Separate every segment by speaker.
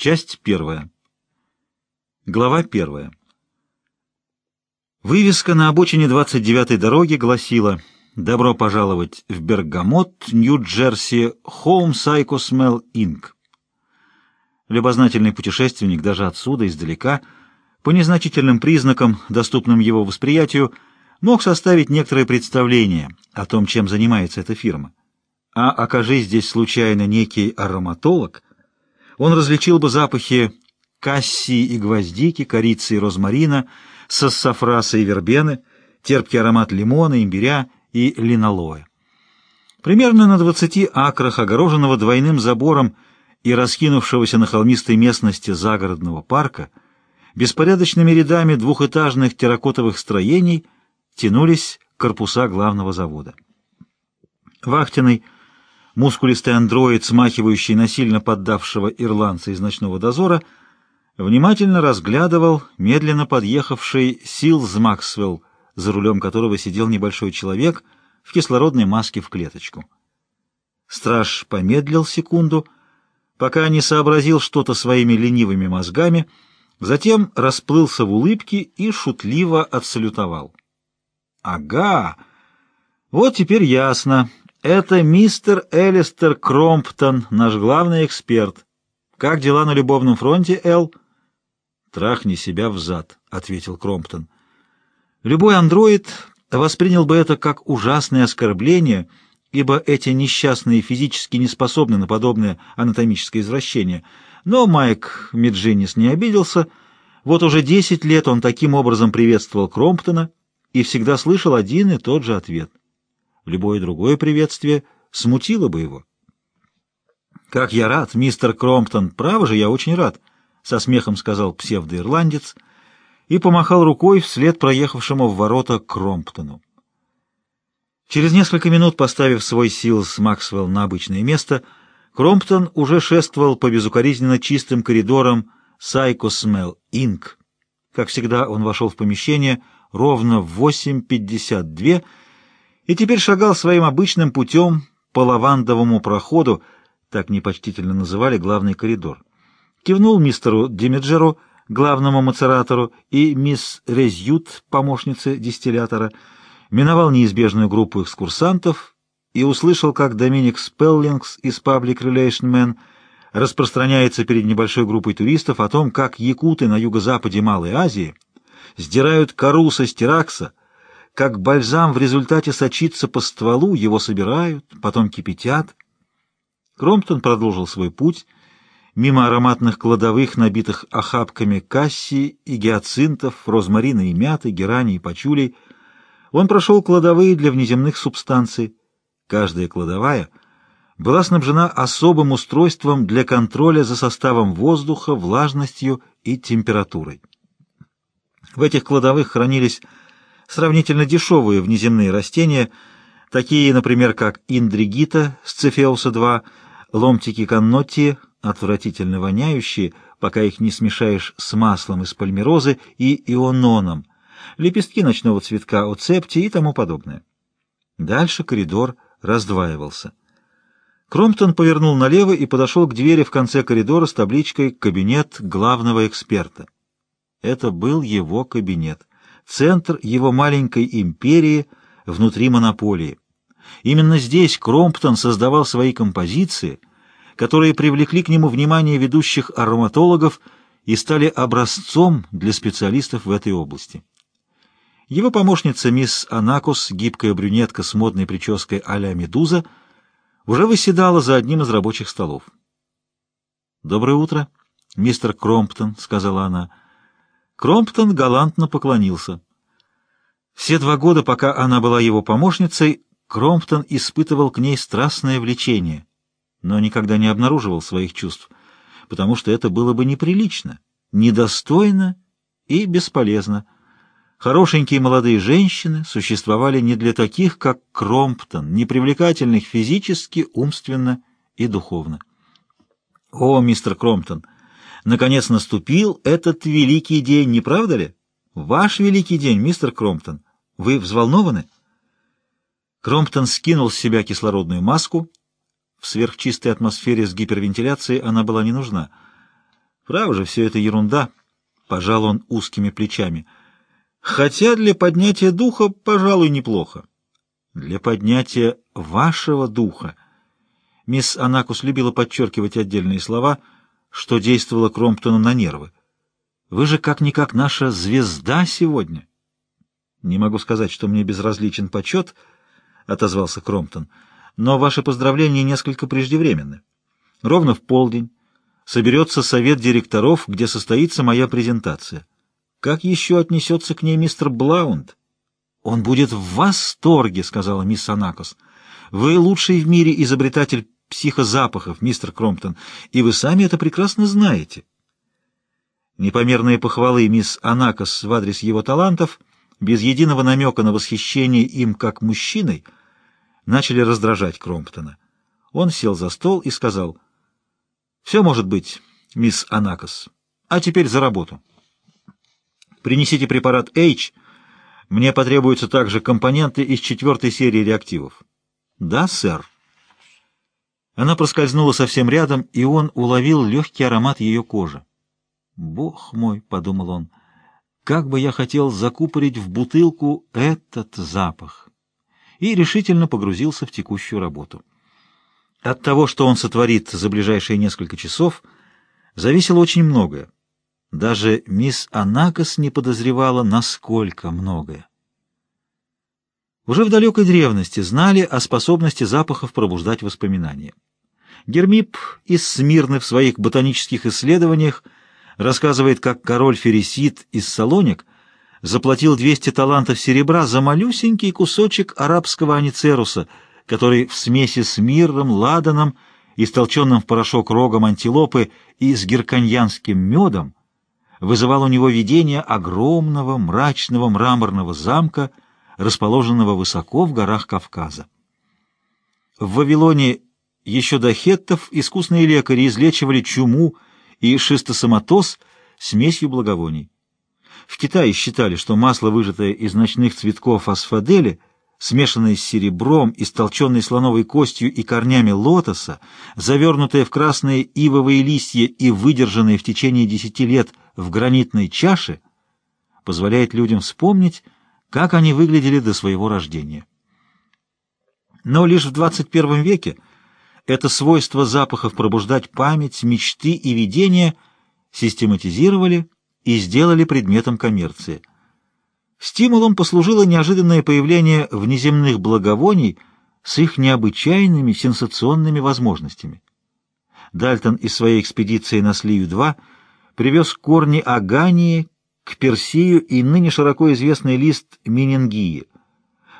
Speaker 1: Часть первая. Глава первая. Вывеска на обочине 29-й дороги гласила «Добро пожаловать в Бергамот, Нью-Джерси, Home Psycho Smell Inc». Любознательный путешественник даже отсюда, издалека, по незначительным признакам, доступным его восприятию, мог составить некоторое представление о том, чем занимается эта фирма. А окажись здесь случайно некий ароматолог, он различил бы запахи кассии и гвоздики, корицы и розмарина, сассафраса и вербены, терпкий аромат лимона, имбиря и линолоя. Примерно на 20 акрах, огороженного двойным забором и раскинувшегося на холмистой местности загородного парка, беспорядочными рядами двухэтажных терракотовых строений тянулись корпуса главного завода. Вахтенный, мускулистый андроид, смахивающий на сильно поддавшего ирландца из ночного дозора, внимательно разглядывал медленно подъехавший Силз Максвелл, за рулем которого сидел небольшой человек в кислородной маске в клеточку. Страж помедлил секунду, пока не сообразил что-то своими ленивыми мозгами, затем расплылся в улыбке и шутливо отсалютовал. «Ага! Вот теперь ясно. Это мистер Элистер Кромптон, наш главный эксперт. Как дела на любовном фронте, Эл?» «Трахни себя взад», — ответил Кромптон. Любой андроид воспринял бы это как ужасное оскорбление, ибо эти несчастные физически не способны на подобное анатомическое извращение. Но Майк Меджинис не обиделся. Вот уже десять лет он таким образом приветствовал Кромптона и всегда слышал один и тот же ответ. Любое другое приветствие смутило бы его. «Как я рад, мистер Кромптон! Право же, я очень рад!» — со смехом сказал псевдоирландец и помахал рукой вслед проехавшему в ворота Кромптону. Через несколько минут, поставив свой Силс Максвелл на обычное место, Кромптон уже шествовал по безукоризненно чистым коридорам Smell Inc. Как всегда, он вошел в помещение ровно в 8.52 и теперь шагал своим обычным путем по лавандовому проходу, так непочтительно называли главный коридор. Кивнул мистеру Димеджеру, главному мацератору, и мисс Резьют, помощнице дистиллятора, миновал неизбежную группу экскурсантов и услышал, как Доминик Спеллингс из Public Relation Man распространяется перед небольшой группой туристов о том, как якуты на юго-западе Малой Азии сдирают кору со стиракса, как бальзам в результате сочится по стволу, его собирают, потом кипятят. Кромптон продолжил свой путь — мимо ароматных кладовых, набитых охапками кассии и гиацинтов, розмарина и мяты, герани и пачулей, он прошел кладовые для внеземных субстанций. Каждая кладовая была снабжена особым устройством для контроля за составом воздуха, влажностью и температурой. В этих кладовых хранились сравнительно дешевые внеземные растения, такие, например, как индригита с цефеуса-2, ломтики каннотии, отвратительно воняющие, пока их не смешаешь с маслом из пальмирозы и иононом, лепестки ночного цветка оцепти и тому подобное. Дальше коридор раздваивался. Кромптон повернул налево и подошел к двери в конце коридора с табличкой «Кабинет главного эксперта». Это был его кабинет, центр его маленькой империи внутри монополии. Именно здесь Кромптон создавал свои композиции — которые привлекли к нему внимание ведущих ароматологов и стали образцом для специалистов в этой области. Его помощница мисс Анакус, гибкая брюнетка с модной прической а-ля Медуза, уже выседала за одним из рабочих столов. «Доброе утро, мистер Кромптон», — сказала она. Кромптон галантно поклонился. Все два года, пока она была его помощницей, Кромптон испытывал к ней страстное влечение — но никогда не обнаруживал своих чувств, потому что это было бы неприлично, недостойно и бесполезно. Хорошенькие молодые женщины существовали не для таких, как Кромптон, непривлекательных физически, умственно и духовно. О, мистер Кромптон, наконец наступил этот великий день, не правда ли? Ваш великий день, мистер Кромптон. Вы взволнованы? Кромптон скинул с себя кислородную маску в сверхчистой атмосфере с гипервентиляцией она была не нужна. Право же, все это ерунда, — пожал он узкими плечами. Хотя для поднятия духа, пожалуй, неплохо. Для поднятия вашего духа. Мисс Анакус любила подчеркивать отдельные слова, что действовало Кромптону на нервы. Вы же как-никак наша звезда сегодня. Не могу сказать, что мне безразличен почет, — отозвался Кромптон, — но ваши поздравления несколько преждевременны. Ровно в полдень соберется совет директоров, где состоится моя презентация. Как еще отнесется к ней мистер Блаунд? Он будет в восторге, — сказала мисс Анакос. Вы лучший в мире изобретатель психозапахов, мистер Кромптон, и вы сами это прекрасно знаете. Непомерные похвалы мисс Анакос в адрес его талантов, без единого намека на восхищение им как мужчиной, начали раздражать Кромптона. Он сел за стол и сказал, «Все может быть, мисс Анакос. А теперь за работу. Принесите препарат H. Мне потребуются также компоненты из четвертой серии реактивов». «Да, сэр». Она проскользнула совсем рядом, и он уловил легкий аромат ее кожи. «Бог мой!» — подумал он. «Как бы я хотел закупорить в бутылку этот запах!» И решительно погрузился в текущую работу. От того, что он сотворит за ближайшие несколько часов, зависело очень многое. Даже мисс Анакос не подозревала, насколько многое. Уже в далекой древности знали о способности запахов пробуждать воспоминания. Гермип из Смирны в своих ботанических исследованиях рассказывает, как король Фересид из Салоник заплатил 200 талантов серебра за малюсенький кусочек арабского аницеруса, который в смеси с миром, ладаном, истолченным в порошок рогом антилопы и с герканьянским медом, вызывал у него видение огромного мрачного мраморного замка, расположенного высоко в горах Кавказа. В Вавилоне еще до хеттов искусные лекари излечивали чуму, и шистосоматоз смесью благовоний. В Китае считали, что масло, выжатое из ночных цветков асфадели, смешанное с серебром, истолченной слоновой костью и корнями лотоса, завернутое в красные ивовые листья и выдержанное в течение десяти лет в гранитной чаше, позволяет людям вспомнить, как они выглядели до своего рождения. Но лишь в 21 веке это свойство запахов пробуждать память, мечты и видения систематизировали и сделали предметом коммерции. Стимулом послужило неожиданное появление внеземных благовоний с их необычайными сенсационными возможностями. Дальтон из своей экспедиции на Слию-2 привез корни агании к персию и ныне широко известный лист минингии.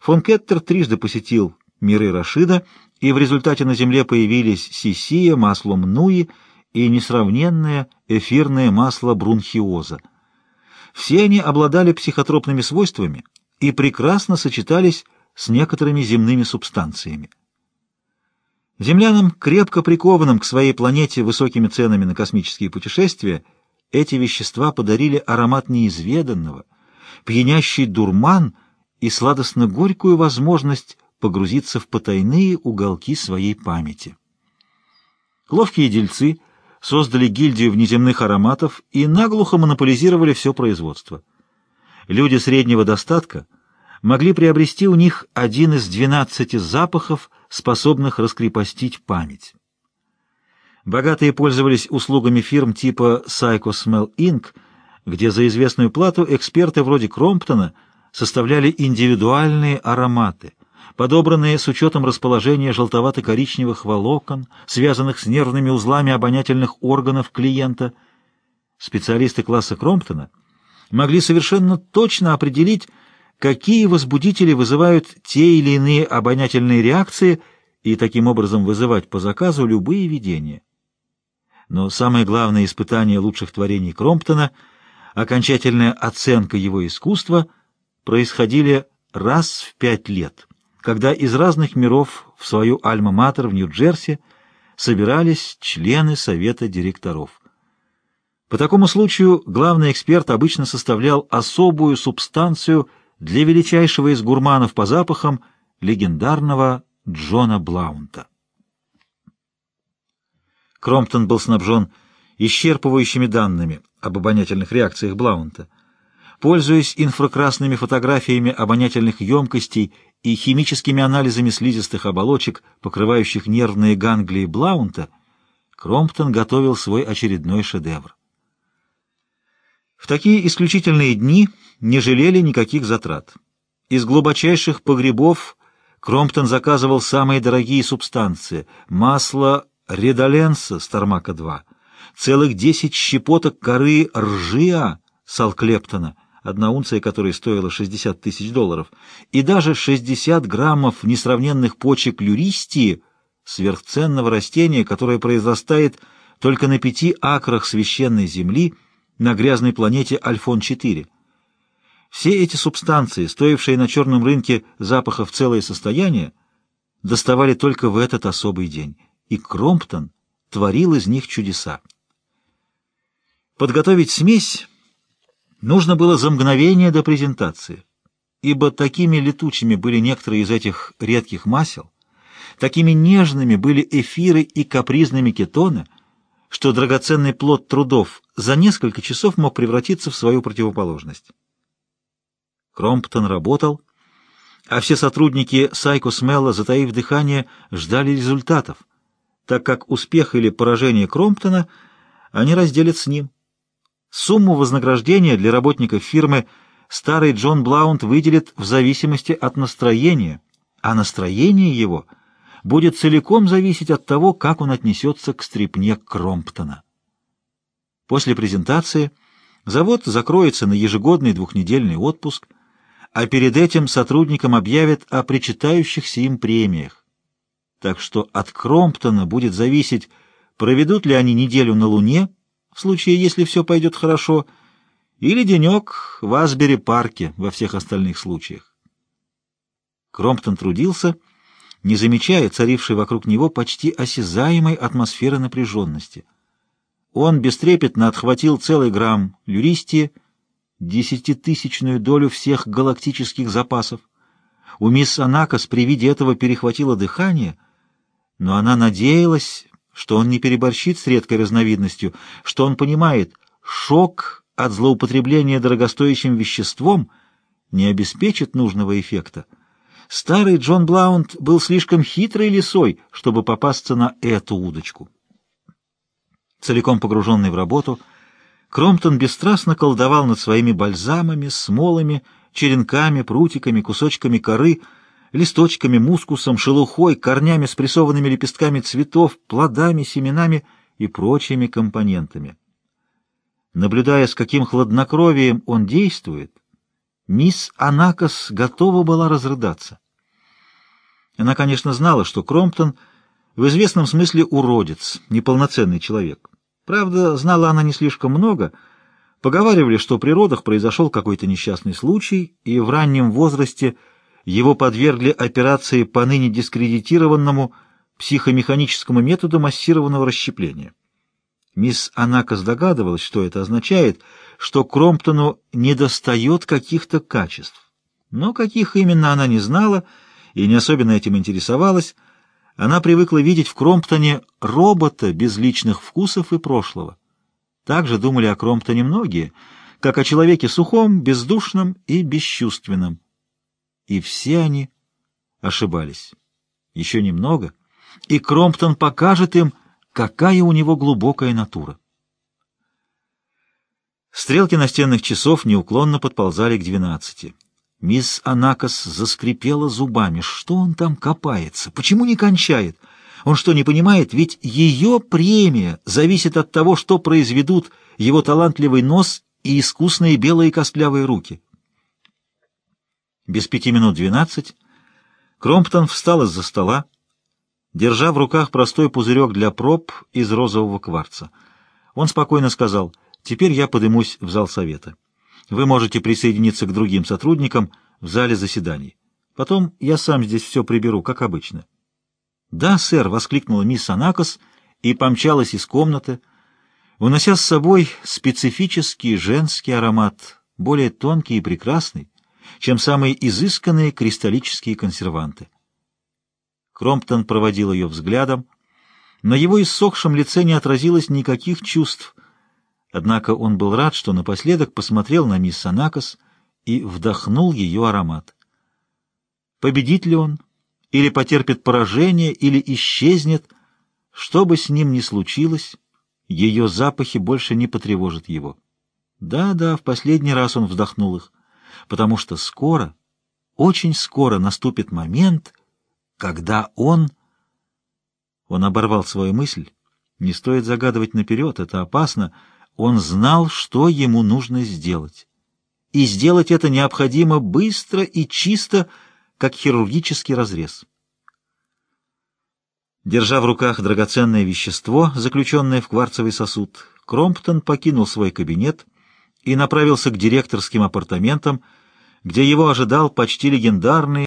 Speaker 1: Фон Кеттер трижды посетил миры Рашида и в результате на Земле появились сисия, масло мнуи и несравненное эфирное масло брунхиоза. Все они обладали психотропными свойствами и прекрасно сочетались с некоторыми земными субстанциями. Землянам, крепко прикованным к своей планете высокими ценами на космические путешествия, эти вещества подарили аромат неизведанного, пьянящий дурман и сладостно-горькую возможность погрузиться в потайные уголки своей памяти. Ловкие дельцы создали гильдию внеземных ароматов и наглухо монополизировали все производство. Люди среднего достатка могли приобрести у них один из двенадцати запахов, способных раскрепостить память. Богатые пользовались услугами фирм типа Psycho Smell Inc., где за известную плату эксперты вроде Кромптона составляли индивидуальные ароматы – подобранные с учетом расположения желтовато-коричневых волокон, связанных с нервными узлами обонятельных органов клиента. Специалисты класса Кромптона могли совершенно точно определить, какие возбудители вызывают те или иные обонятельные реакции и таким образом вызывать по заказу любые видения. Но самое главное испытание лучших творений Кромптона, окончательная оценка его искусства, происходили раз в пять лет когда из разных миров в свою альма-матер в Нью-Джерси собирались члены совета директоров. По такому случаю главный эксперт обычно составлял особую субстанцию для величайшего из гурманов по запахам легендарного Джона Блаунта. Кромптон был снабжен исчерпывающими данными об обонятельных реакциях Блаунта. Пользуясь инфракрасными фотографиями обонятельных емкостей и химическими анализами слизистых оболочек, покрывающих нервные ганглии Блаунта, Кромптон готовил свой очередной шедевр. В такие исключительные дни не жалели никаких затрат. Из глубочайших погребов Кромптон заказывал самые дорогие субстанции — масло редоленса с Тормака-2, целых десять щепоток коры ржиа Салклептона, одна унция которой стоила 60 тысяч долларов, и даже 60 граммов несравненных почек люристии, сверхценного растения, которое произрастает только на пяти акрах священной земли на грязной планете Альфон-4. Все эти субстанции, стоившие на черном рынке запахов целое состояние, доставали только в этот особый день, и Кромптон творил из них чудеса. Подготовить смесь нужно было за мгновение до презентации, ибо такими летучими были некоторые из этих редких масел, такими нежными были эфиры и капризными кетоны, что драгоценный плод трудов за несколько часов мог превратиться в свою противоположность. Кромптон работал, а все сотрудники Сайко Смелла, затаив дыхание, ждали результатов, так как успех или поражение Кромптона они разделят с ним. Сумму вознаграждения для работников фирмы старый Джон Блаунт выделит в зависимости от настроения, а настроение его будет целиком зависеть от того, как он отнесется к стрипне Кромптона. После презентации завод закроется на ежегодный двухнедельный отпуск, а перед этим сотрудникам объявят о причитающихся им премиях. Так что от Кромптона будет зависеть, проведут ли они неделю на Луне, в случае, если все пойдет хорошо, или денек в Асбери-парке во всех остальных случаях. Кромптон трудился, не замечая царившей вокруг него почти осязаемой атмосферы напряженности. Он бестрепетно отхватил целый грамм люристии, десятитысячную долю всех галактических запасов. У мисс Анакас при виде этого перехватило дыхание, но она надеялась, что он не переборщит с редкой разновидностью, что он понимает, шок от злоупотребления дорогостоящим веществом не обеспечит нужного эффекта. Старый Джон Блаунд был слишком хитрой лисой, чтобы попасться на эту удочку. Целиком погруженный в работу, Кромптон бесстрастно колдовал над своими бальзамами, смолами, черенками, прутиками, кусочками коры — листочками, мускусом, шелухой, корнями, спрессованными лепестками цветов, плодами, семенами и прочими компонентами. Наблюдая, с каким хладнокровием он действует, мисс Анакос готова была разрыдаться. Она, конечно, знала, что Кромптон в известном смысле уродец, неполноценный человек. Правда, знала она не слишком много. Поговаривали, что при родах произошел какой-то несчастный случай, и в раннем возрасте – его подвергли операции по ныне дискредитированному психомеханическому методу массированного расщепления. Мисс Анакас догадывалась, что это означает, что Кромптону недостает каких-то качеств. Но каких именно она не знала и не особенно этим интересовалась. Она привыкла видеть в Кромптоне робота без личных вкусов и прошлого. Так же думали о Кромптоне многие, как о человеке сухом, бездушном и бесчувственном. И все они ошибались. Еще немного, и Кромптон покажет им, какая у него глубокая натура. Стрелки настенных часов неуклонно подползали к двенадцати. Мисс Анакас заскрипела зубами. Что он там копается? Почему не кончает? Он что, не понимает? Ведь ее премия зависит от того, что произведут его талантливый нос и искусные белые костлявые руки. Без пяти минут двенадцать Кромптон встал из-за стола, держа в руках простой пузырек для проб из розового кварца. Он спокойно сказал, «Теперь я подымусь в зал совета. Вы можете присоединиться к другим сотрудникам в зале заседаний. Потом я сам здесь все приберу, как обычно». «Да, сэр!» — воскликнула мисс Анакос и помчалась из комнаты, унося с собой специфический женский аромат, более тонкий и прекрасный, чем самые изысканные кристаллические консерванты. Кромптон проводил ее взглядом, На его иссохшем лице не отразилось никаких чувств. Однако он был рад, что напоследок посмотрел на мисс Санакос и вдохнул ее аромат. Победит ли он? Или потерпит поражение, или исчезнет? Что бы с ним ни случилось, ее запахи больше не потревожат его. Да-да, в последний раз он вздохнул их, потому что скоро, очень скоро наступит момент, когда он... Он оборвал свою мысль. Не стоит загадывать наперед, это опасно. Он знал, что ему нужно сделать. И сделать это необходимо быстро и чисто, как хирургический разрез. Держа в руках драгоценное вещество, заключенное в кварцевый сосуд, Кромптон покинул свой кабинет и направился к директорским апартаментам, где его ожидал почти легендарный